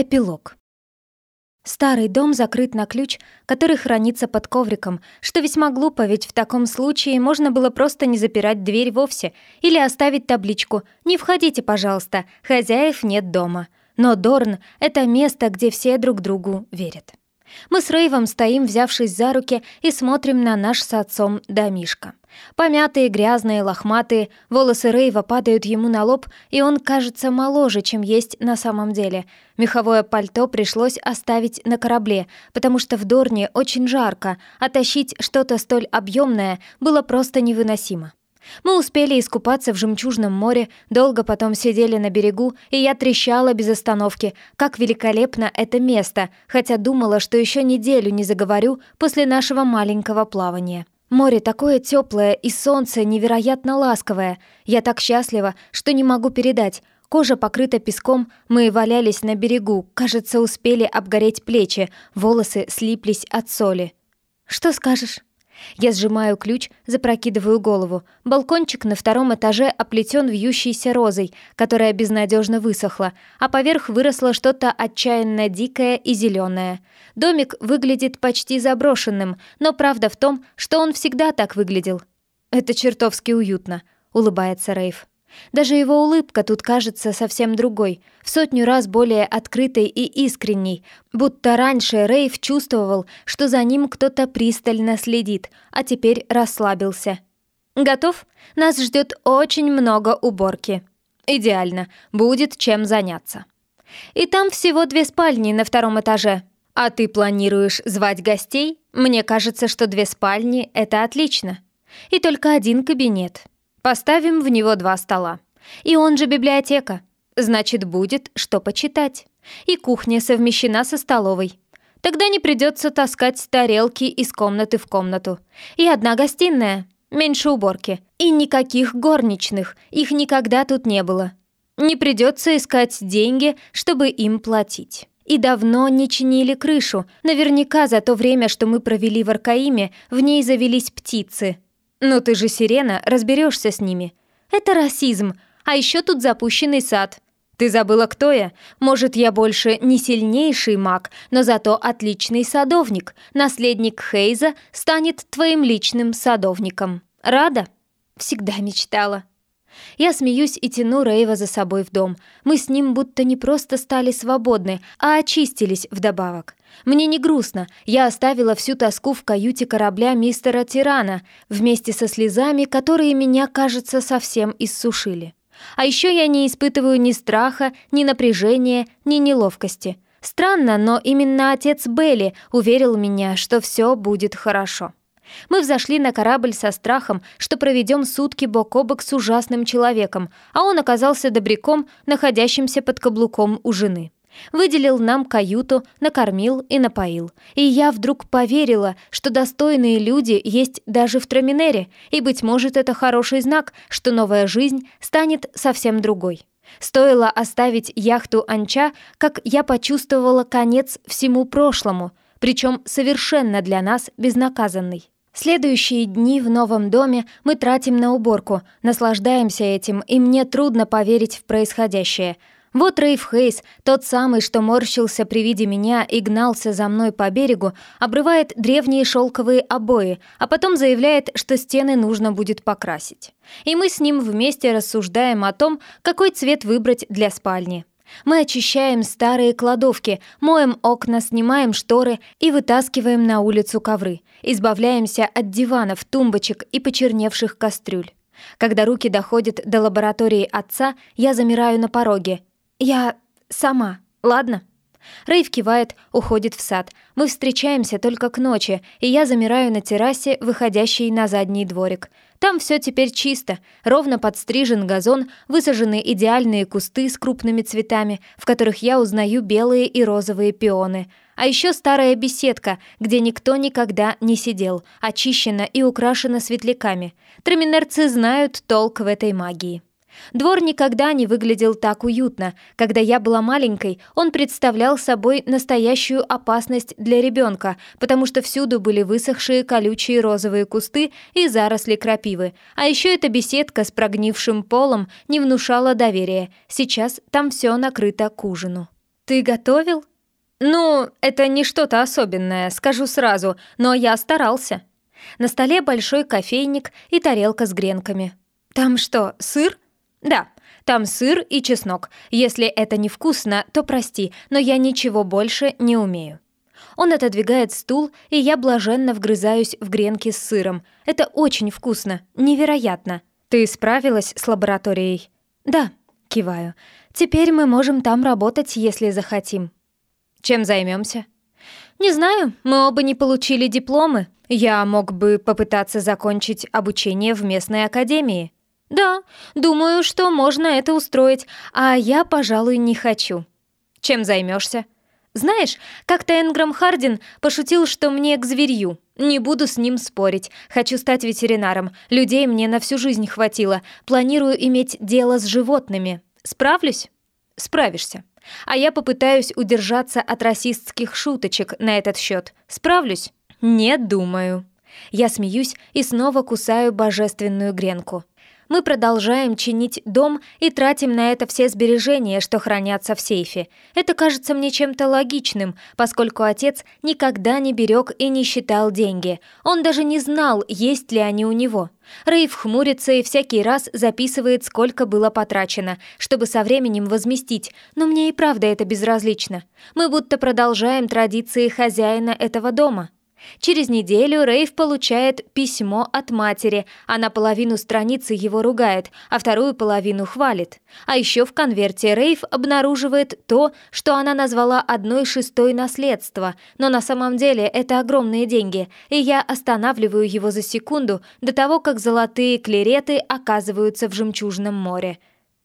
Эпилог. Старый дом закрыт на ключ, который хранится под ковриком, что весьма глупо, ведь в таком случае можно было просто не запирать дверь вовсе или оставить табличку «Не входите, пожалуйста, хозяев нет дома». Но Дорн — это место, где все друг другу верят. Мы с Рейвом стоим, взявшись за руки, и смотрим на наш с отцом домишко. Помятые, грязные, лохматые, волосы Рейва падают ему на лоб, и он кажется моложе, чем есть на самом деле. Меховое пальто пришлось оставить на корабле, потому что в Дорне очень жарко, а тащить что-то столь объемное было просто невыносимо. Мы успели искупаться в жемчужном море, долго потом сидели на берегу, и я трещала без остановки, как великолепно это место, хотя думала, что еще неделю не заговорю после нашего маленького плавания. Море такое теплое и солнце невероятно ласковое. Я так счастлива, что не могу передать. Кожа покрыта песком, мы валялись на берегу, кажется, успели обгореть плечи, волосы слиплись от соли. «Что скажешь?» Я сжимаю ключ, запрокидываю голову. Балкончик на втором этаже оплетен вьющейся розой, которая безнадежно высохла, а поверх выросло что-то отчаянно дикое и зеленое. Домик выглядит почти заброшенным, но правда в том, что он всегда так выглядел. «Это чертовски уютно», — улыбается Рейв. Даже его улыбка тут кажется совсем другой, в сотню раз более открытой и искренней, будто раньше Рейв чувствовал, что за ним кто-то пристально следит, а теперь расслабился. «Готов? Нас ждет очень много уборки». «Идеально, будет чем заняться». «И там всего две спальни на втором этаже. А ты планируешь звать гостей? Мне кажется, что две спальни — это отлично. И только один кабинет». Поставим в него два стола. И он же библиотека. Значит, будет что почитать. И кухня совмещена со столовой. Тогда не придется таскать тарелки из комнаты в комнату. И одна гостиная. Меньше уборки. И никаких горничных. Их никогда тут не было. Не придется искать деньги, чтобы им платить. И давно не чинили крышу. Наверняка за то время, что мы провели в Аркаиме, в ней завелись птицы. «Ну ты же сирена, разберешься с ними». «Это расизм. А еще тут запущенный сад». «Ты забыла, кто я? Может, я больше не сильнейший маг, но зато отличный садовник. Наследник Хейза станет твоим личным садовником. Рада?» «Всегда мечтала». Я смеюсь и тяну Рейва за собой в дом. Мы с ним будто не просто стали свободны, а очистились вдобавок. Мне не грустно, я оставила всю тоску в каюте корабля мистера Тирана вместе со слезами, которые меня, кажется, совсем иссушили. А еще я не испытываю ни страха, ни напряжения, ни неловкости. Странно, но именно отец Белли уверил меня, что все будет хорошо. Мы взошли на корабль со страхом, что проведем сутки бок о бок с ужасным человеком, а он оказался добряком, находящимся под каблуком у жены. Выделил нам каюту, накормил и напоил. И я вдруг поверила, что достойные люди есть даже в Траминере, и, быть может, это хороший знак, что новая жизнь станет совсем другой. Стоило оставить яхту Анча, как я почувствовала конец всему прошлому, причем совершенно для нас безнаказанный. Следующие дни в новом доме мы тратим на уборку, наслаждаемся этим, и мне трудно поверить в происходящее. Вот Рейв Хейс, тот самый, что морщился при виде меня и гнался за мной по берегу, обрывает древние шелковые обои, а потом заявляет, что стены нужно будет покрасить. И мы с ним вместе рассуждаем о том, какой цвет выбрать для спальни. Мы очищаем старые кладовки, моем окна, снимаем шторы и вытаскиваем на улицу ковры. Избавляемся от диванов, тумбочек и почерневших кастрюль. Когда руки доходят до лаборатории отца, я замираю на пороге. «Я сама, ладно?» Рейв кивает, уходит в сад. Мы встречаемся только к ночи, и я замираю на террасе, выходящей на задний дворик. Там все теперь чисто, ровно подстрижен газон, высажены идеальные кусты с крупными цветами, в которых я узнаю белые и розовые пионы. А еще старая беседка, где никто никогда не сидел, очищена и украшена светляками. Траминерцы знают толк в этой магии. Двор никогда не выглядел так уютно. Когда я была маленькой, он представлял собой настоящую опасность для ребенка, потому что всюду были высохшие колючие розовые кусты и заросли крапивы. А еще эта беседка с прогнившим полом не внушала доверия. Сейчас там все накрыто к ужину. ты готовил?» «Ну, это не что-то особенное, скажу сразу, но я старался». На столе большой кофейник и тарелка с гренками. «Там что, сыр?» «Да, там сыр и чеснок. Если это невкусно, то прости, но я ничего больше не умею». Он отодвигает стул, и я блаженно вгрызаюсь в гренки с сыром. Это очень вкусно, невероятно. Ты справилась с лабораторией? Да, киваю. Теперь мы можем там работать, если захотим. Чем займемся? Не знаю, мы оба не получили дипломы. Я мог бы попытаться закончить обучение в местной академии. Да, думаю, что можно это устроить, а я, пожалуй, не хочу. Чем займешься? Знаешь, как-то Энграм Хардин пошутил, что мне к зверью. Не буду с ним спорить. Хочу стать ветеринаром. Людей мне на всю жизнь хватило. Планирую иметь дело с животными. Справлюсь? Справишься. А я попытаюсь удержаться от расистских шуточек на этот счет. Справлюсь? Не думаю. Я смеюсь и снова кусаю божественную гренку. Мы продолжаем чинить дом и тратим на это все сбережения, что хранятся в сейфе. Это кажется мне чем-то логичным, поскольку отец никогда не берег и не считал деньги. Он даже не знал, есть ли они у него. Рейв хмурится и всякий раз записывает, сколько было потрачено, чтобы со временем возместить, но мне и правда это безразлично. Мы будто продолжаем традиции хозяина этого дома. Через неделю Рейв получает письмо от матери. Она половину страницы его ругает, а вторую половину хвалит. А еще в конверте Рейв обнаруживает то, что она назвала одной шестой наследства, но на самом деле это огромные деньги, и я останавливаю его за секунду до того, как золотые клереты оказываются в жемчужном море.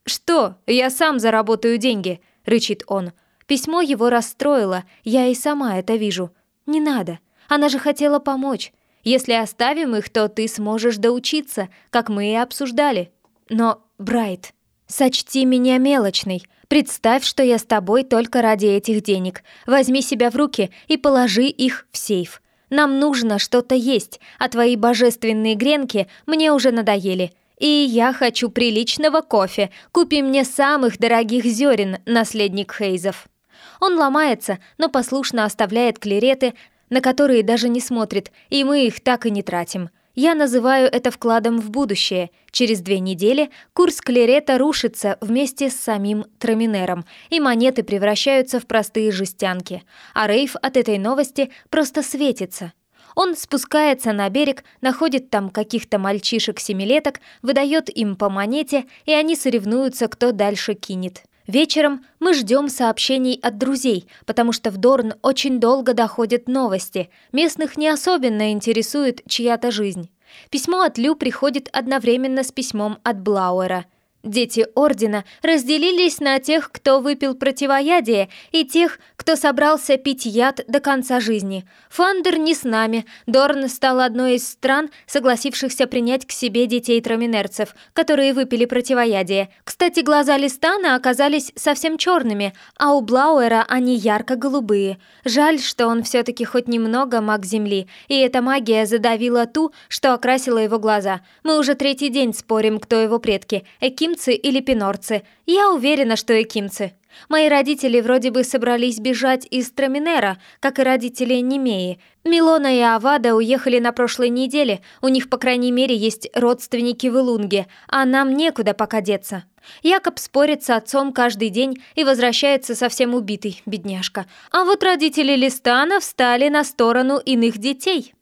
«Что? Я сам заработаю деньги!» — рычит он. Письмо его расстроило, я и сама это вижу. «Не надо!» Она же хотела помочь. Если оставим их, то ты сможешь доучиться, как мы и обсуждали. Но, Брайт, сочти меня мелочной. Представь, что я с тобой только ради этих денег. Возьми себя в руки и положи их в сейф. Нам нужно что-то есть, а твои божественные гренки мне уже надоели. И я хочу приличного кофе. Купи мне самых дорогих зерен, наследник Хейзов. Он ломается, но послушно оставляет клереты, на которые даже не смотрит, и мы их так и не тратим. Я называю это вкладом в будущее. Через две недели курс клерета рушится вместе с самим траминером, и монеты превращаются в простые жестянки. А Рейв от этой новости просто светится. Он спускается на берег, находит там каких-то мальчишек-семилеток, выдает им по монете, и они соревнуются, кто дальше кинет. Вечером мы ждем сообщений от друзей, потому что в Дорн очень долго доходят новости. Местных не особенно интересует чья-то жизнь. Письмо от Лю приходит одновременно с письмом от Блауэра. Дети Ордена разделились на тех, кто выпил противоядие, и тех, кто собрался пить яд до конца жизни. Фандер не с нами. Дорн стал одной из стран, согласившихся принять к себе детей троминерцев, которые выпили противоядие. Кстати, глаза Листана оказались совсем черными, а у Блауэра они ярко-голубые. Жаль, что он все-таки хоть немного маг Земли, и эта магия задавила ту, что окрасила его глаза. Мы уже третий день спорим, кто его предки – Эким экимцы или пинорцы. Я уверена, что экимцы. Мои родители вроде бы собрались бежать из Траминера, как и родители Немеи. Милона и Авада уехали на прошлой неделе, у них, по крайней мере, есть родственники в Илунге, а нам некуда пока деться. Якоб спорит с отцом каждый день и возвращается совсем убитый, бедняжка. А вот родители Листана встали на сторону иных детей.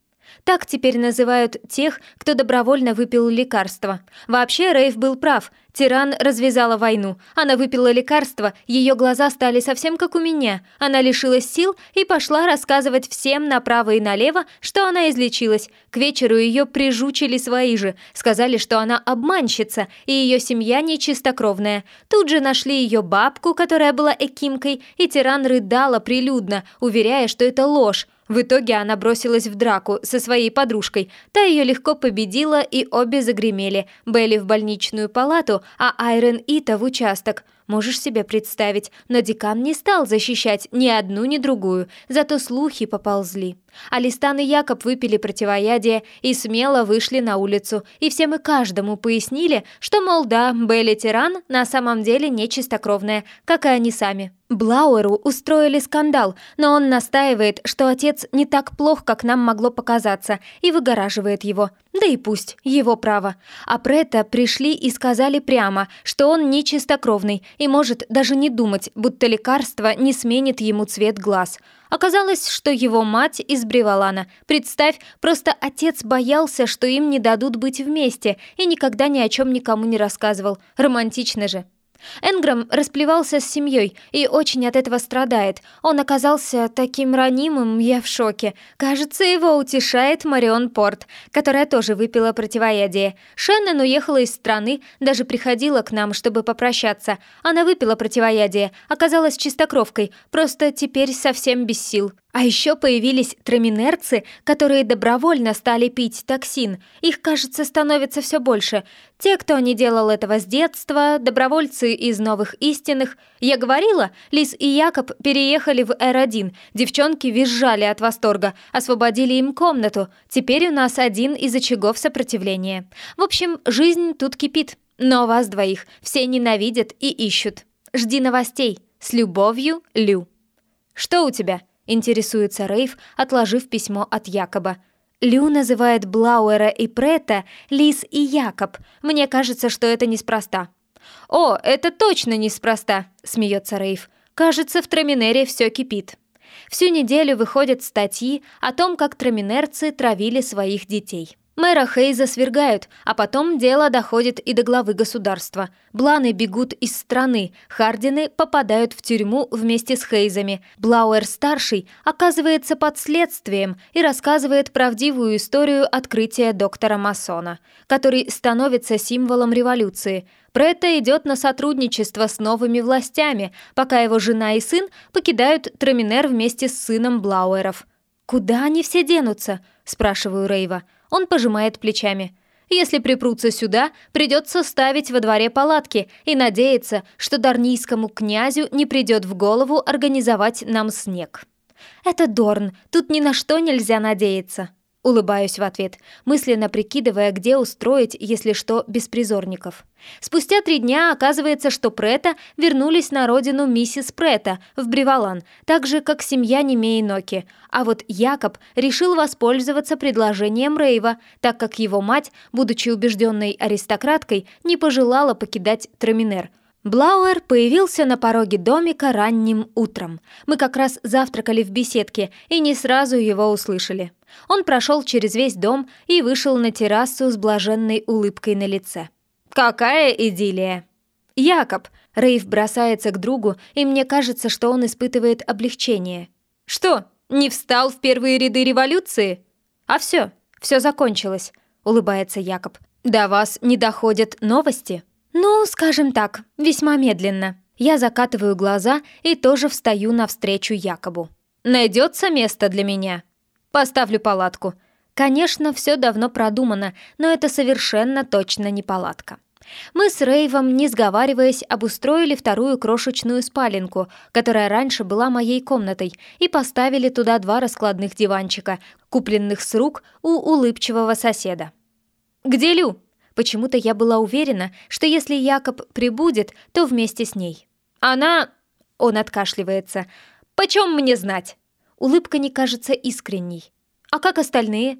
Так теперь называют тех, кто добровольно выпил лекарство. Вообще, Рейв был прав. Тиран развязала войну. Она выпила лекарство, ее глаза стали совсем как у меня. Она лишилась сил и пошла рассказывать всем направо и налево, что она излечилась. К вечеру ее прижучили свои же. Сказали, что она обманщица, и ее семья нечистокровная. Тут же нашли ее бабку, которая была экимкой, и тиран рыдала прилюдно, уверяя, что это ложь. В итоге она бросилась в драку со своей подружкой. Та ее легко победила, и обе загремели. Белли в больничную палату, а Айрен Ита в участок. Можешь себе представить, но декан не стал защищать ни одну, ни другую, зато слухи поползли. Алистан и Якоб выпили противоядие и смело вышли на улицу, и всем и каждому пояснили, что, мол, да, Белли Тиран на самом деле не чистокровная, как и они сами. Блауэру устроили скандал, но он настаивает, что отец не так плох, как нам могло показаться, и выгораживает его. Да и пусть, его право. А Прета пришли и сказали прямо, что он не чистокровный и может даже не думать, будто лекарство не сменит ему цвет глаз. Оказалось, что его мать из Бревалана. Представь, просто отец боялся, что им не дадут быть вместе, и никогда ни о чем никому не рассказывал. Романтично же. Энграм расплевался с семьей и очень от этого страдает. Он оказался таким ранимым, я в шоке. Кажется, его утешает Марион Порт, которая тоже выпила противоядие. Шеннон уехала из страны, даже приходила к нам, чтобы попрощаться. Она выпила противоядие, оказалась чистокровкой, просто теперь совсем без сил. А еще появились траминерцы, которые добровольно стали пить токсин. Их, кажется, становится все больше. Те, кто не делал этого с детства, добровольцы из новых истинных. Я говорила, Лис и Якоб переехали в Р1. Девчонки визжали от восторга, освободили им комнату. Теперь у нас один из очагов сопротивления. В общем, жизнь тут кипит. Но вас двоих все ненавидят и ищут. Жди новостей. С любовью, Лю. Что у тебя? Интересуется Рейв, отложив письмо от Якоба. Лю называет Блауэра и Прета Лис и Якоб. Мне кажется, что это неспроста. «О, это точно неспроста!» — смеется Рейв. «Кажется, в Траминере все кипит». Всю неделю выходят статьи о том, как траминерцы травили своих детей. Мэра Хейза свергают, а потом дело доходит и до главы государства. Бланы бегут из страны, Хардины попадают в тюрьму вместе с Хейзами. Блауэр-старший оказывается под следствием и рассказывает правдивую историю открытия доктора Масона, который становится символом революции. Претта идет на сотрудничество с новыми властями, пока его жена и сын покидают Траминер вместе с сыном Блауэров. «Куда они все денутся?» – спрашиваю Рейва. Он пожимает плечами. Если припрутся сюда, придется ставить во дворе палатки и надеяться, что дарнийскому князю не придет в голову организовать нам снег. Это Дорн, тут ни на что нельзя надеяться. Улыбаюсь в ответ, мысленно прикидывая, где устроить, если что, беспризорников. Спустя три дня оказывается, что Прета вернулись на родину миссис Прета в Бревалан, так же, как семья Немеи Ноки. А вот Якоб решил воспользоваться предложением Рейва, так как его мать, будучи убежденной аристократкой, не пожелала покидать Траминер – Блауэр появился на пороге домика ранним утром. Мы как раз завтракали в беседке и не сразу его услышали. Он прошел через весь дом и вышел на террасу с блаженной улыбкой на лице. «Какая идиллия!» «Якоб!» Рейв бросается к другу, и мне кажется, что он испытывает облегчение. «Что, не встал в первые ряды революции?» «А все, все закончилось», — улыбается Якоб. «До вас не доходят новости?» «Ну, скажем так, весьма медленно». Я закатываю глаза и тоже встаю навстречу Якобу. «Найдется место для меня?» «Поставлю палатку». Конечно, все давно продумано, но это совершенно точно не палатка. Мы с Рейвом, не сговариваясь, обустроили вторую крошечную спаленку, которая раньше была моей комнатой, и поставили туда два раскладных диванчика, купленных с рук у улыбчивого соседа. «Где Лю?» Почему-то я была уверена, что если Якоб прибудет, то вместе с ней. Она... Он откашливается. «Почем мне знать?» Улыбка не кажется искренней. «А как остальные?»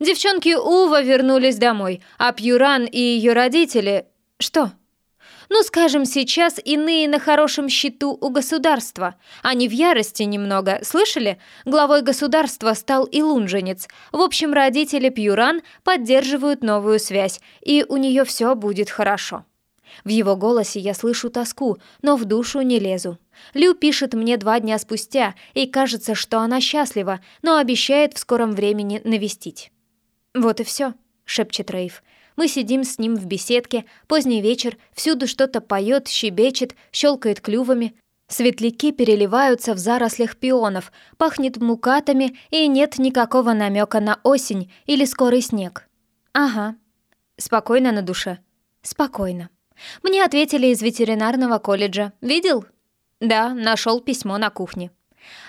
«Девчонки Ува вернулись домой, а Пьюран и ее родители...» «Что?» Ну, скажем, сейчас иные на хорошем счету у государства. Они в ярости немного, слышали? Главой государства стал и лунженец. В общем, родители Пьюран поддерживают новую связь, и у нее все будет хорошо. В его голосе я слышу тоску, но в душу не лезу. Лю пишет мне два дня спустя, и кажется, что она счастлива, но обещает в скором времени навестить. «Вот и все», — шепчет Рейв. Мы сидим с ним в беседке, поздний вечер, всюду что-то поет, щебечет, щелкает клювами. Светляки переливаются в зарослях пионов, пахнет мукатами и нет никакого намека на осень или скорый снег. Ага. Спокойно на душе. Спокойно. Мне ответили из ветеринарного колледжа. Видел? Да, нашел письмо на кухне.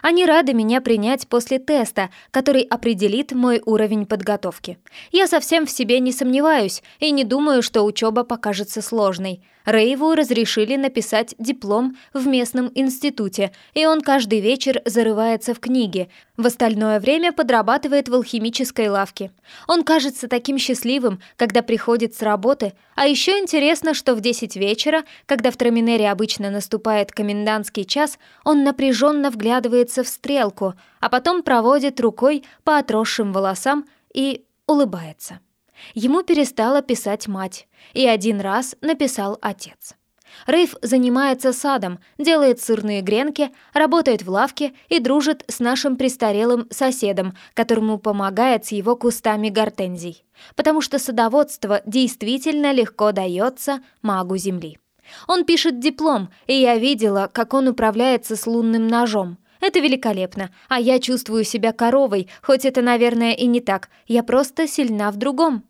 Они рады меня принять после теста, который определит мой уровень подготовки. Я совсем в себе не сомневаюсь и не думаю, что учеба покажется сложной. Рейву разрешили написать диплом в местном институте, и он каждый вечер зарывается в книги. В остальное время подрабатывает в алхимической лавке. Он кажется таким счастливым, когда приходит с работы, а еще интересно, что в 10 вечера, когда в Траминере обычно наступает комендантский час, он напряженно вглядывается в стрелку, а потом проводит рукой по отросшим волосам и улыбается. Ему перестала писать мать, и один раз написал отец. Рейв занимается садом, делает сырные гренки, работает в лавке и дружит с нашим престарелым соседом, которому помогает с его кустами гортензий. Потому что садоводство действительно легко дается магу земли. Он пишет диплом, и я видела, как он управляется с лунным ножом. Это великолепно, а я чувствую себя коровой, хоть это, наверное, и не так. Я просто сильна в другом.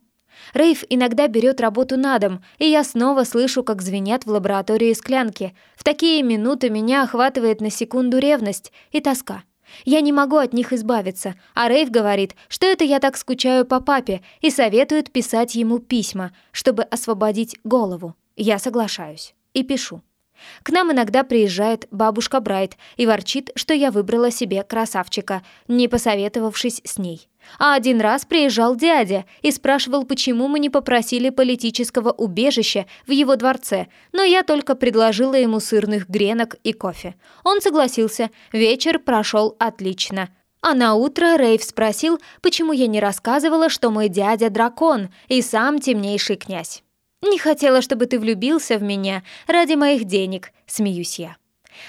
Рейв иногда берет работу на дом, и я снова слышу, как звенят в лаборатории склянки. В такие минуты меня охватывает на секунду ревность и тоска. Я не могу от них избавиться, а Рейв говорит, что это я так скучаю по папе и советует писать ему письма, чтобы освободить голову. Я соглашаюсь и пишу. К нам иногда приезжает бабушка Брайт и ворчит, что я выбрала себе красавчика, не посоветовавшись с ней. А один раз приезжал дядя и спрашивал, почему мы не попросили политического убежища в его дворце, но я только предложила ему сырных гренок и кофе. Он согласился, вечер прошел отлично. А на утро Рейв спросил, почему я не рассказывала, что мой дядя дракон и сам темнейший князь. «Не хотела, чтобы ты влюбился в меня ради моих денег», — смеюсь я.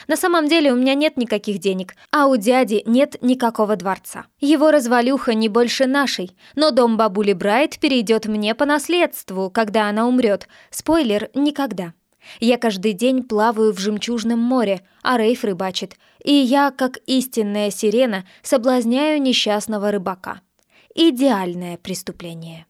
На самом деле у меня нет никаких денег, а у дяди нет никакого дворца. Его развалюха не больше нашей, но дом бабули Брайт перейдет мне по наследству, когда она умрет. Спойлер — никогда. Я каждый день плаваю в жемчужном море, а Рейф рыбачит, и я, как истинная сирена, соблазняю несчастного рыбака. Идеальное преступление.